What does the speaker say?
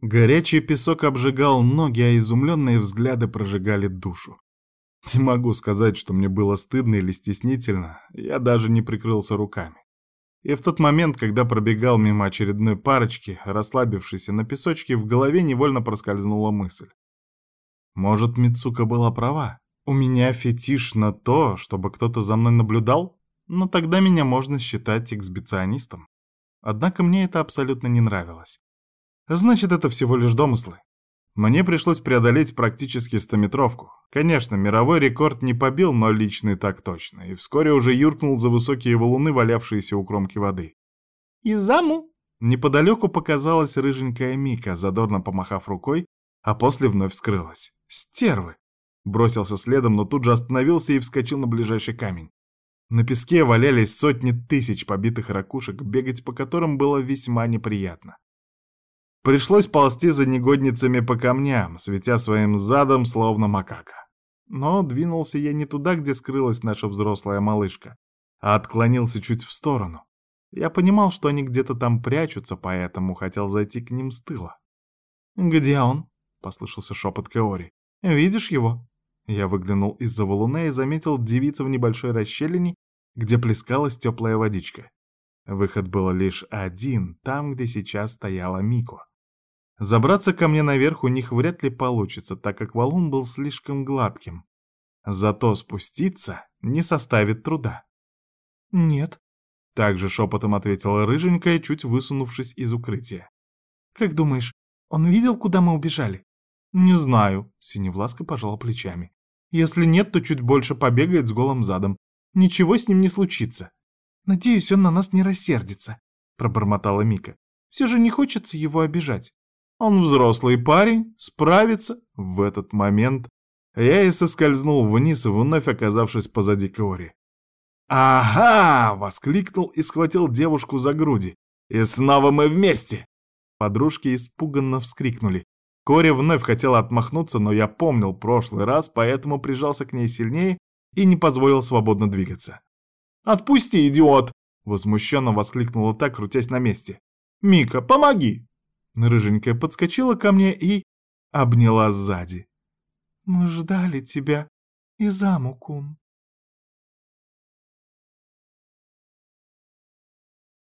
Горячий песок обжигал ноги, а изумленные взгляды прожигали душу. Не могу сказать, что мне было стыдно или стеснительно, я даже не прикрылся руками. И в тот момент, когда пробегал мимо очередной парочки, расслабившейся на песочке, в голове невольно проскользнула мысль. Может, Мицука была права? У меня фетиш на то, чтобы кто-то за мной наблюдал? Но тогда меня можно считать эксбиционистом. Однако мне это абсолютно не нравилось. Значит, это всего лишь домыслы. Мне пришлось преодолеть практически стометровку. Конечно, мировой рекорд не побил, но личный так точно, и вскоре уже юркнул за высокие валуны, валявшиеся у кромки воды. «Изаму!» Неподалеку показалась рыженькая Мика, задорно помахав рукой, а после вновь скрылась. «Стервы!» Бросился следом, но тут же остановился и вскочил на ближайший камень. На песке валялись сотни тысяч побитых ракушек, бегать по которым было весьма неприятно. Пришлось ползти за негодницами по камням, светя своим задом, словно макака. Но двинулся я не туда, где скрылась наша взрослая малышка, а отклонился чуть в сторону. Я понимал, что они где-то там прячутся, поэтому хотел зайти к ним с тыла. «Где он?» — послышался шепот Кеори. «Видишь его?» Я выглянул из-за валуна и заметил девицу в небольшой расщелине, где плескалась теплая водичка. Выход был лишь один, там, где сейчас стояла Мико. Забраться ко мне наверх у них вряд ли получится, так как валун был слишком гладким. Зато спуститься не составит труда. «Нет», — также шепотом ответила рыженькая, чуть высунувшись из укрытия. «Как думаешь, он видел, куда мы убежали?» «Не знаю», — Синевласка пожала плечами. «Если нет, то чуть больше побегает с голым задом. Ничего с ним не случится». «Надеюсь, он на нас не рассердится», — пробормотала Мика. «Все же не хочется его обижать». Он взрослый парень, справится. В этот момент я и соскользнул вниз, вновь оказавшись позади Кори. «Ага!» — воскликнул и схватил девушку за груди. «И снова мы вместе!» Подружки испуганно вскрикнули. Кори вновь хотела отмахнуться, но я помнил прошлый раз, поэтому прижался к ней сильнее и не позволил свободно двигаться. «Отпусти, идиот!» — возмущенно воскликнула так, крутясь на месте. «Мика, помоги!» Рыженькая подскочила ко мне и обняла сзади. «Мы ждали тебя, Изаму-кун»,